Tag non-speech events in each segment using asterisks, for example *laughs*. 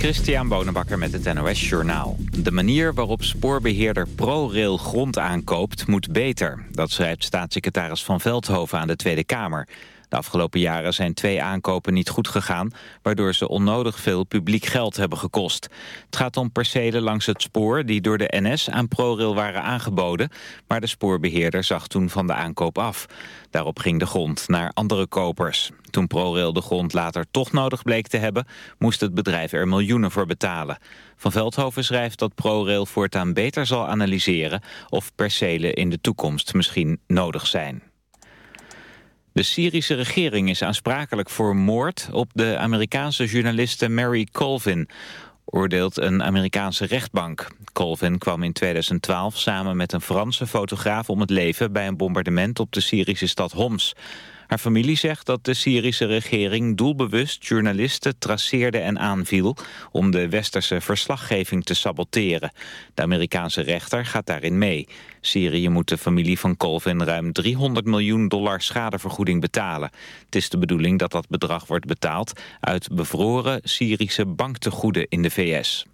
Christian Bonenbakker met het NOS Journaal. De manier waarop spoorbeheerder ProRail grond aankoopt moet beter. Dat schrijft staatssecretaris Van Veldhoven aan de Tweede Kamer. De afgelopen jaren zijn twee aankopen niet goed gegaan... waardoor ze onnodig veel publiek geld hebben gekost. Het gaat om percelen langs het spoor die door de NS aan ProRail waren aangeboden... maar de spoorbeheerder zag toen van de aankoop af. Daarop ging de grond naar andere kopers. Toen ProRail de grond later toch nodig bleek te hebben... moest het bedrijf er miljoenen voor betalen. Van Veldhoven schrijft dat ProRail voortaan beter zal analyseren... of percelen in de toekomst misschien nodig zijn. De Syrische regering is aansprakelijk voor moord op de Amerikaanse journaliste Mary Colvin, oordeelt een Amerikaanse rechtbank. Colvin kwam in 2012 samen met een Franse fotograaf om het leven bij een bombardement op de Syrische stad Homs. Haar familie zegt dat de Syrische regering doelbewust journalisten traceerde en aanviel om de westerse verslaggeving te saboteren. De Amerikaanse rechter gaat daarin mee. Syrië moet de familie van Colvin ruim 300 miljoen dollar schadevergoeding betalen. Het is de bedoeling dat dat bedrag wordt betaald uit bevroren Syrische banktegoeden in de VS.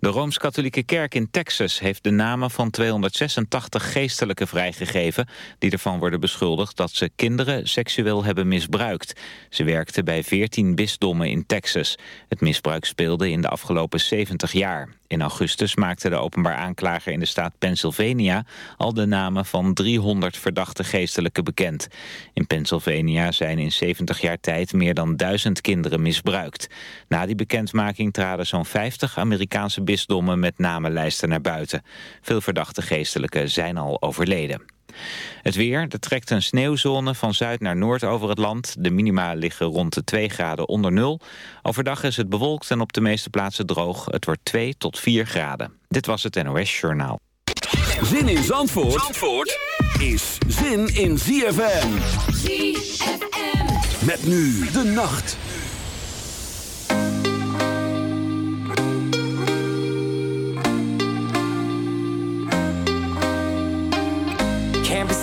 De Rooms-Katholieke Kerk in Texas heeft de namen van 286 geestelijken vrijgegeven... die ervan worden beschuldigd dat ze kinderen seksueel hebben misbruikt. Ze werkten bij 14 bisdommen in Texas. Het misbruik speelde in de afgelopen 70 jaar. In augustus maakte de openbaar aanklager in de staat Pennsylvania al de namen van 300 verdachte geestelijken bekend. In Pennsylvania zijn in 70 jaar tijd meer dan duizend kinderen misbruikt. Na die bekendmaking traden zo'n 50 Amerikaanse bisdommen met namenlijsten naar buiten. Veel verdachte geestelijken zijn al overleden. Het weer, er trekt een sneeuwzone van zuid naar noord over het land. De minima liggen rond de 2 graden onder nul. Overdag is het bewolkt en op de meeste plaatsen droog. Het wordt 2 tot 4 graden. Dit was het NOS Journaal. Zin in Zandvoort, Zandvoort is zin in ZFM. ZFM. Met nu de nacht.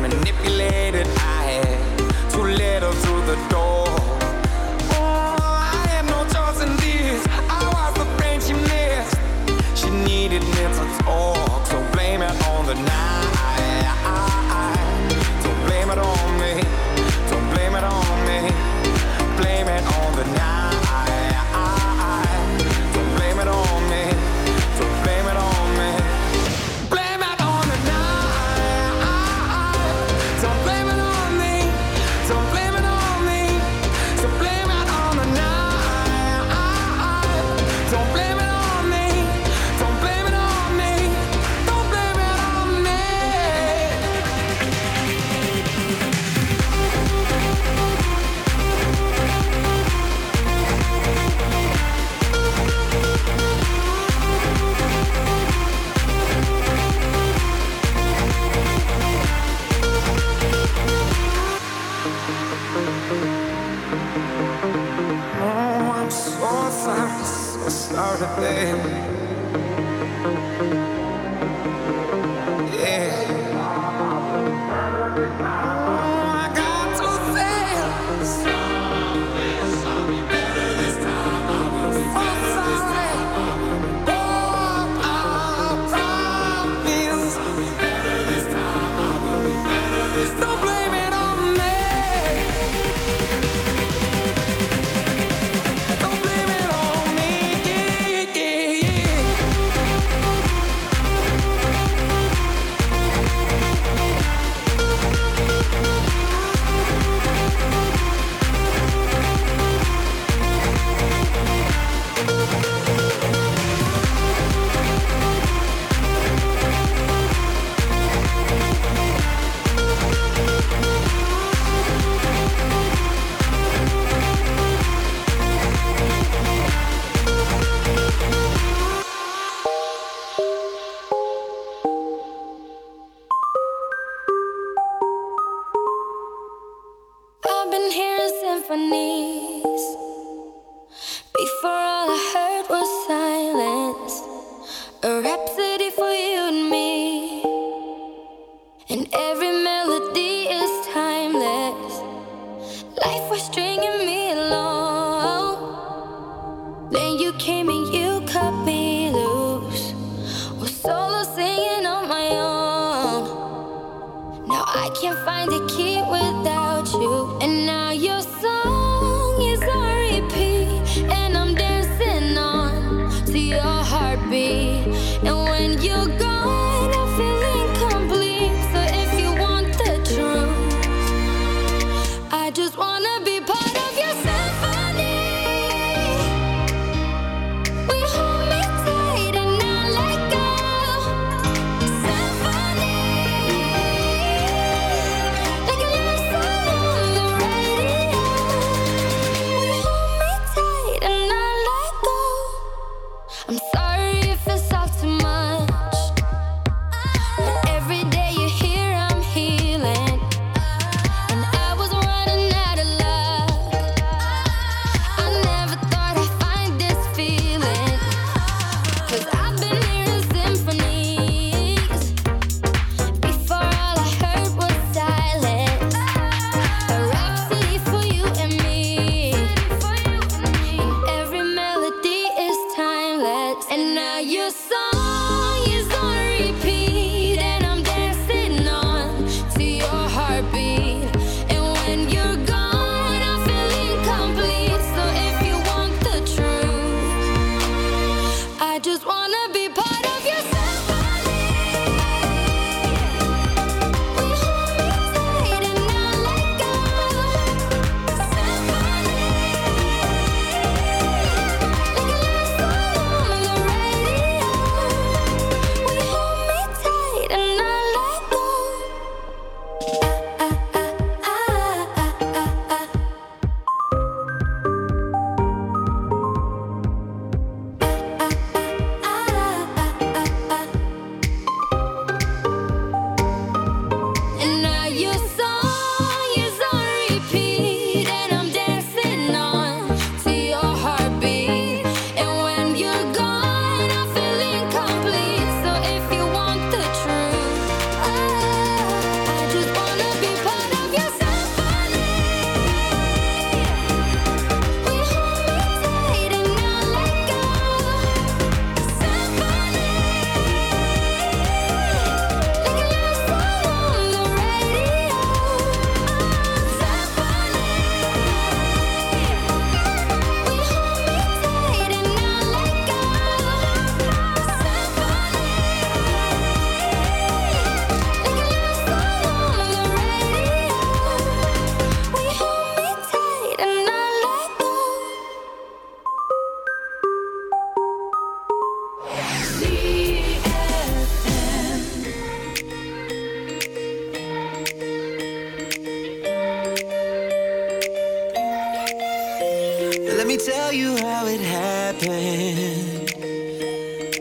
manipulated. I had too little to the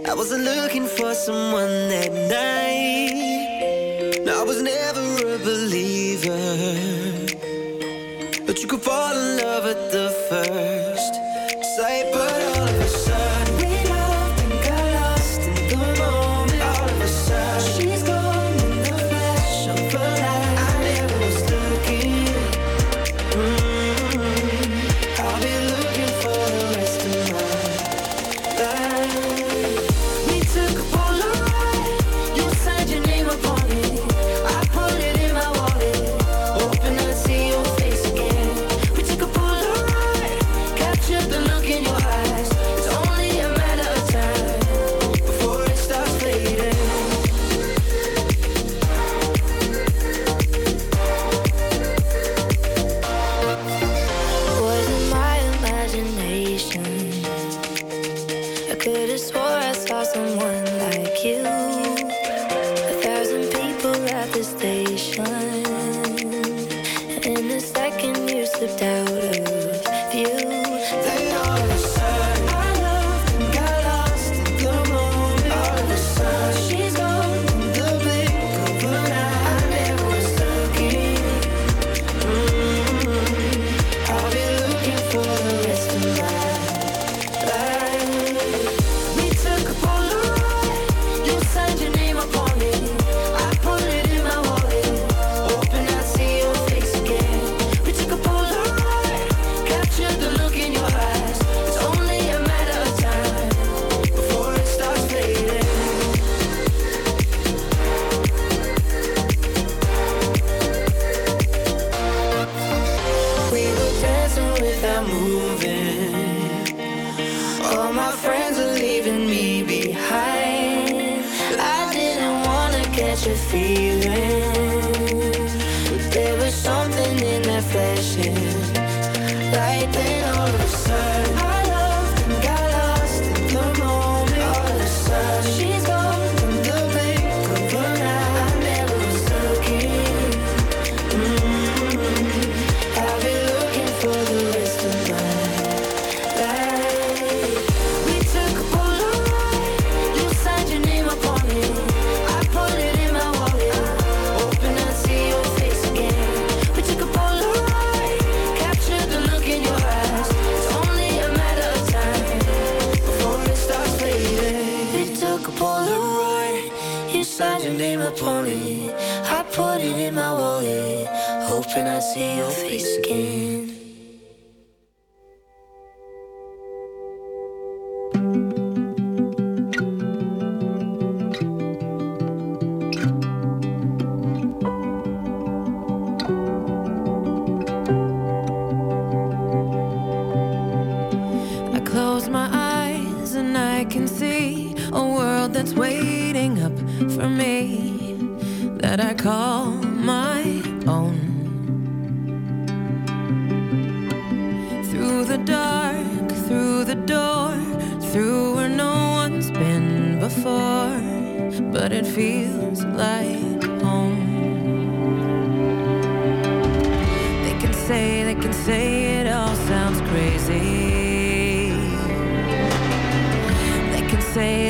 I wasn't looking for someone that night. I was never a believer. But you could fall in love at the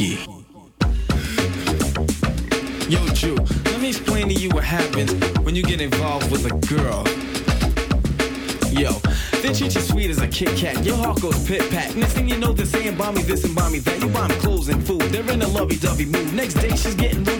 Funky. Yo, Jew, let me explain to you what happens when you get involved with a girl. Yo, they treat you sweet as a Kit Kat. Your heart goes pit pat. Next thing you know, they're saying buy me this and buy me that. You buy me clothes and food. They're in a lovey dovey mood. Next day she's getting rude.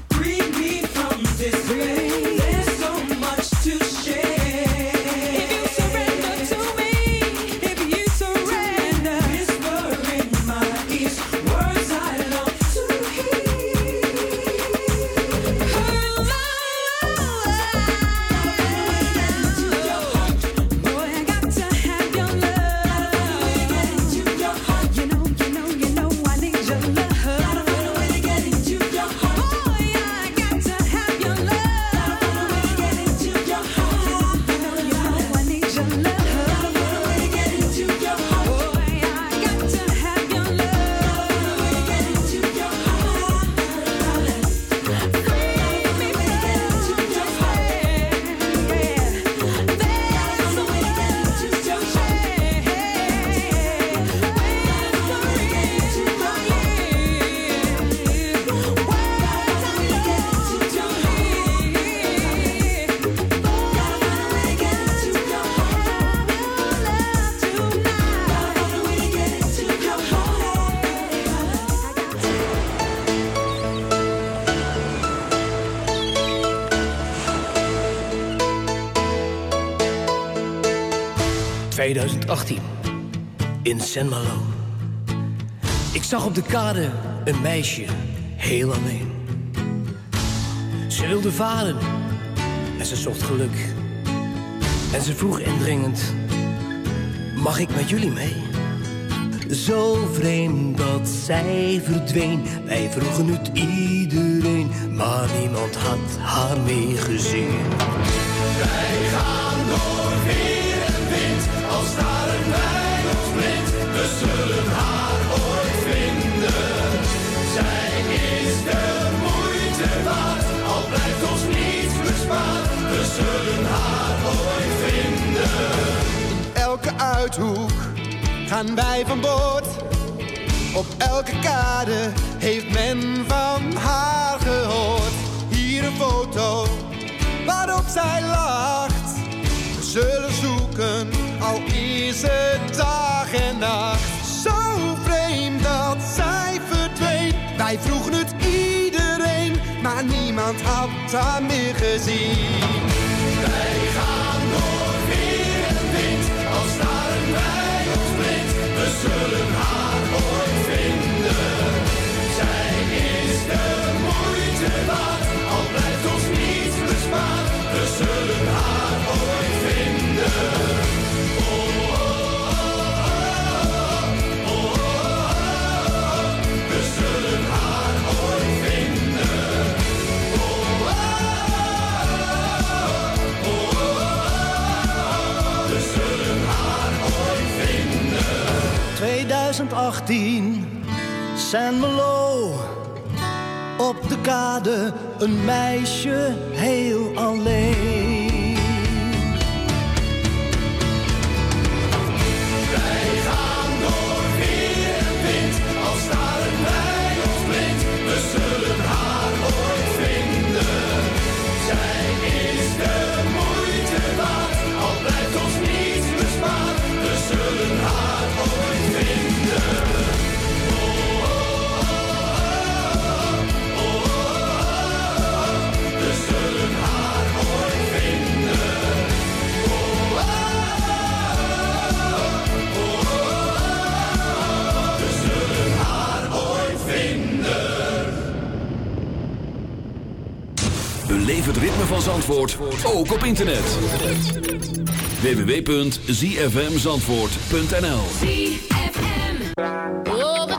This ...2018. In San Malo. Ik zag op de kade een meisje, heel alleen. Ze wilde varen en ze zocht geluk. En ze vroeg indringend... Mag ik met jullie mee? Zo vreemd dat zij verdween. Wij vroegen het iedereen, maar niemand had haar meegezien. elke uithoek gaan wij van boord. Op elke kade heeft men van haar gehoord. Hier een foto waarop zij lacht. We zullen zoeken, is het dag en nacht. Zo vreemd dat zij verdween. Wij vroegen het iedereen, maar niemand had haar meer gezien. Wij gaan door weer en wind, als daar een wij ons blind. We zullen haar ooit vinden. Zij is de San Melo. Op de kade een meisje heel alleen. van Zandvoort ook op internet. www.zfmzandvoort.nl All the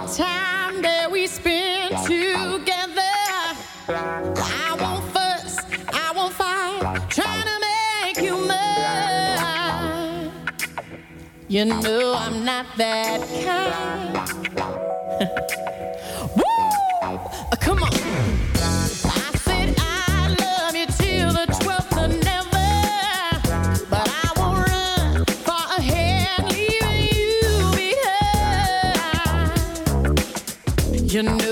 fight I'm not that *laughs* You know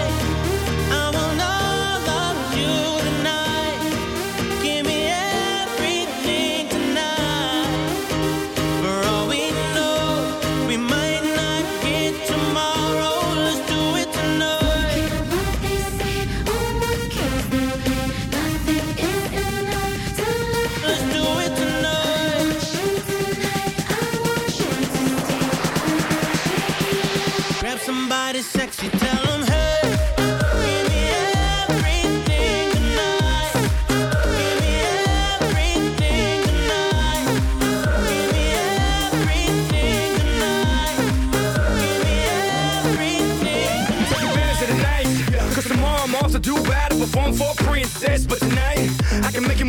Sexy, tell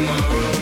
Tomorrow.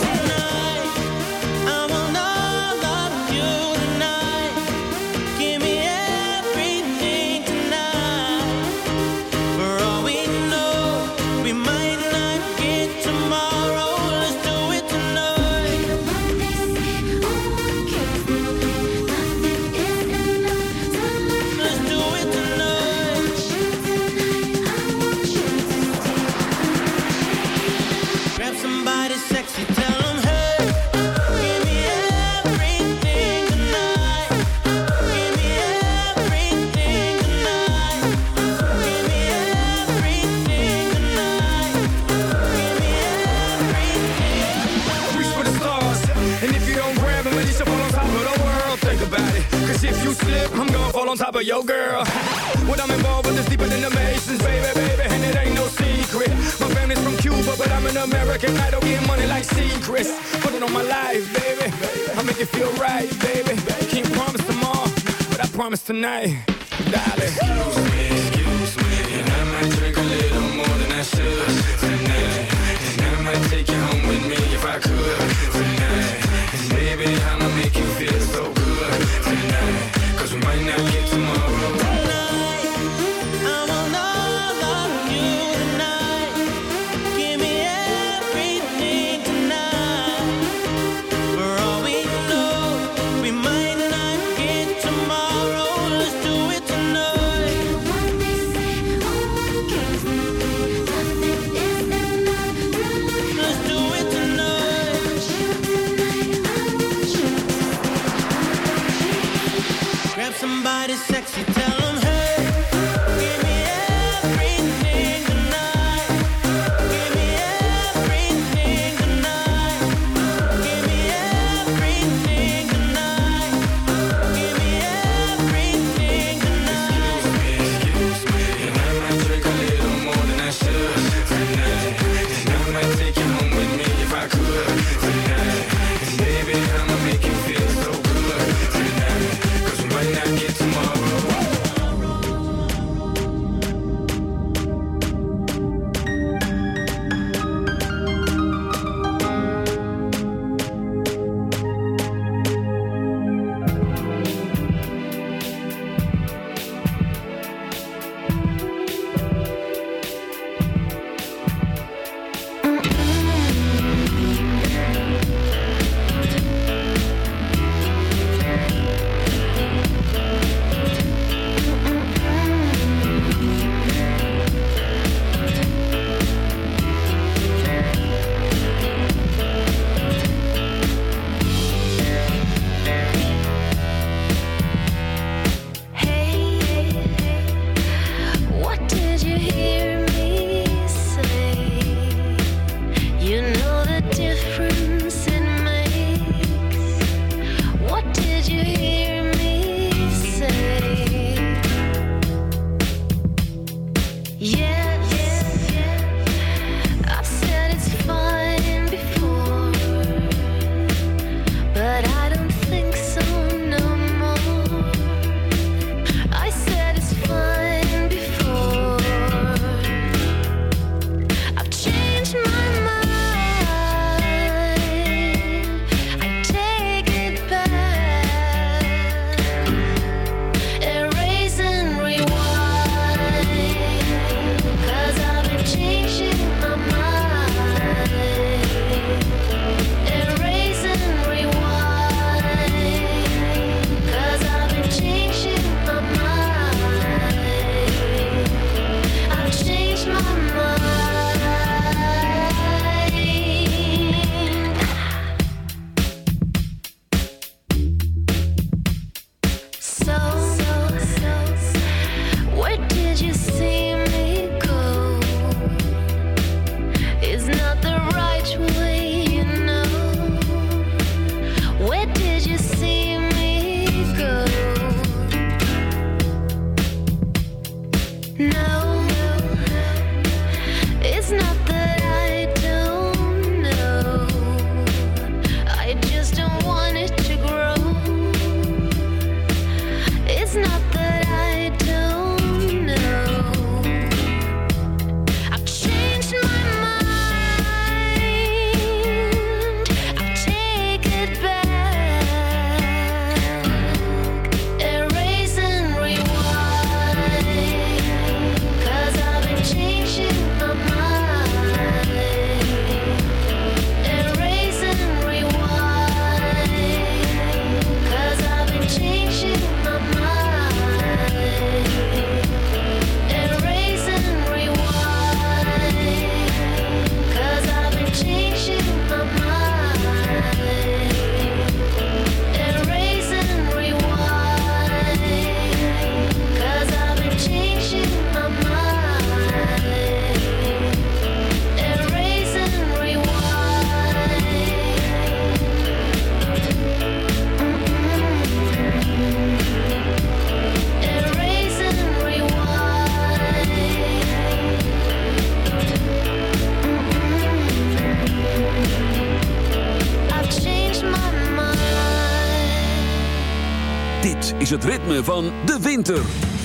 Van de winter.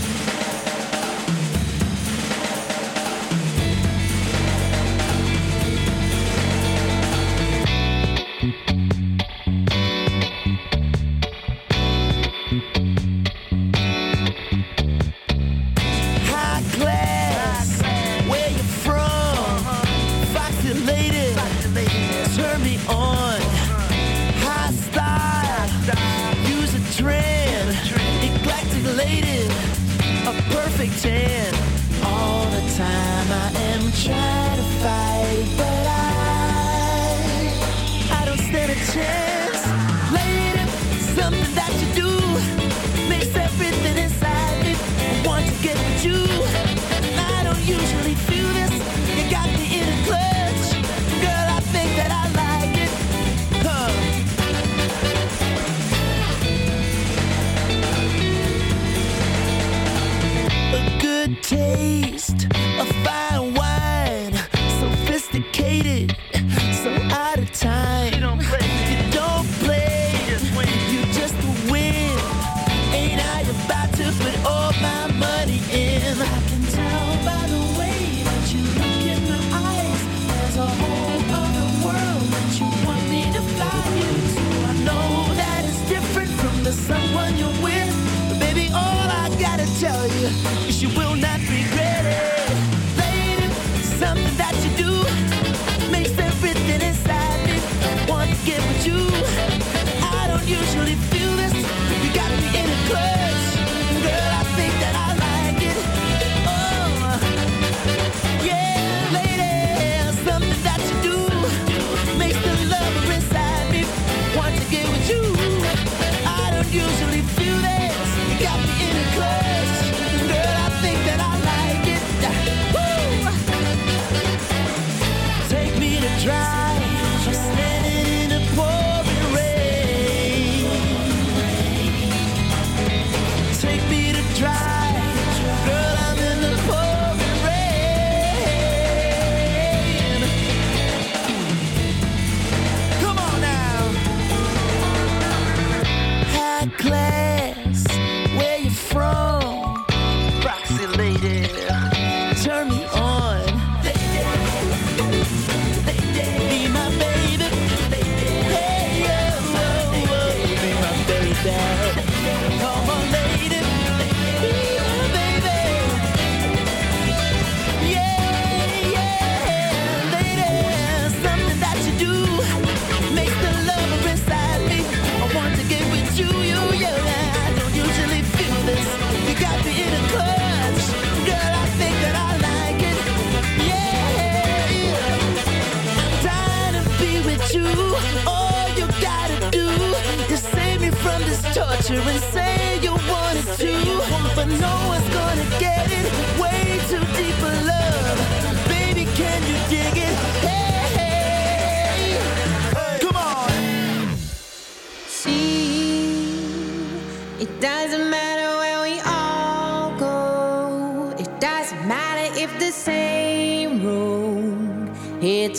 You will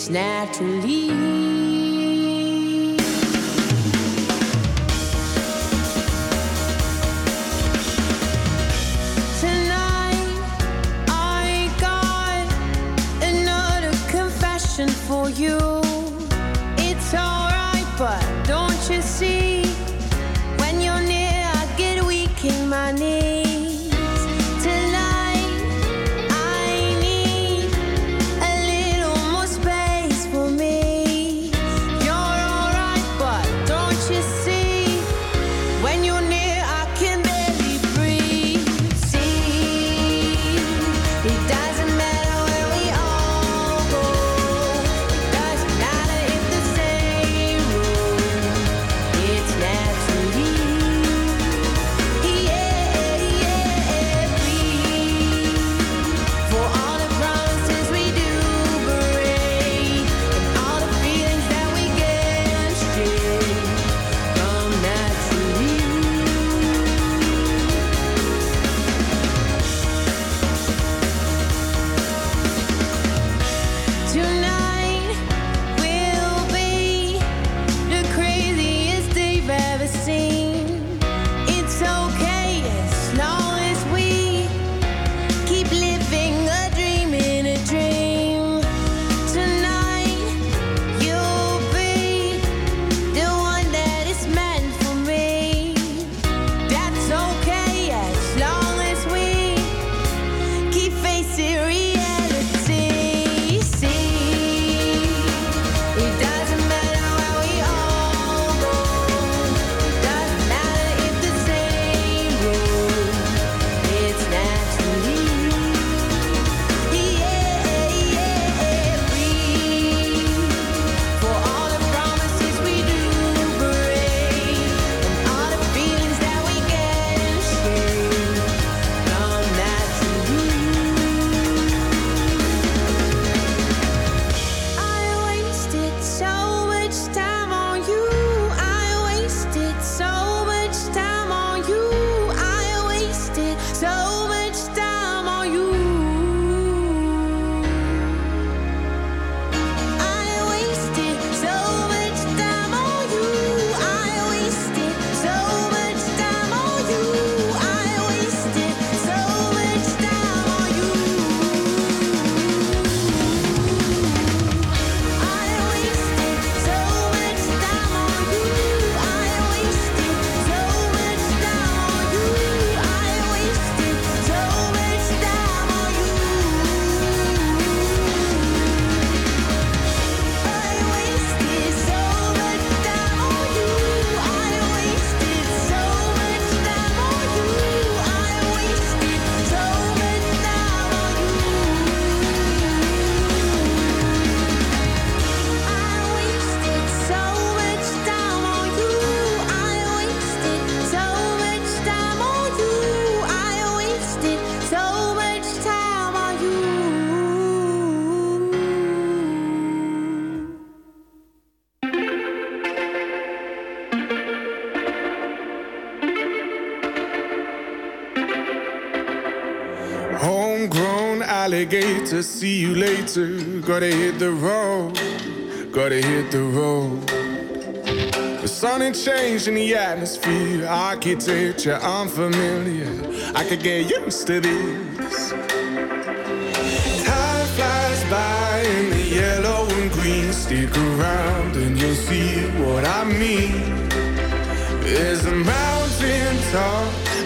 naturally. Alligator. See you later. Gotta hit the road. Gotta hit the road. The sun ain't changed in the atmosphere. Architecture unfamiliar. I could get used to this. Time flies by in the yellow and green. Stick around and you'll see what I mean. There's a mountain top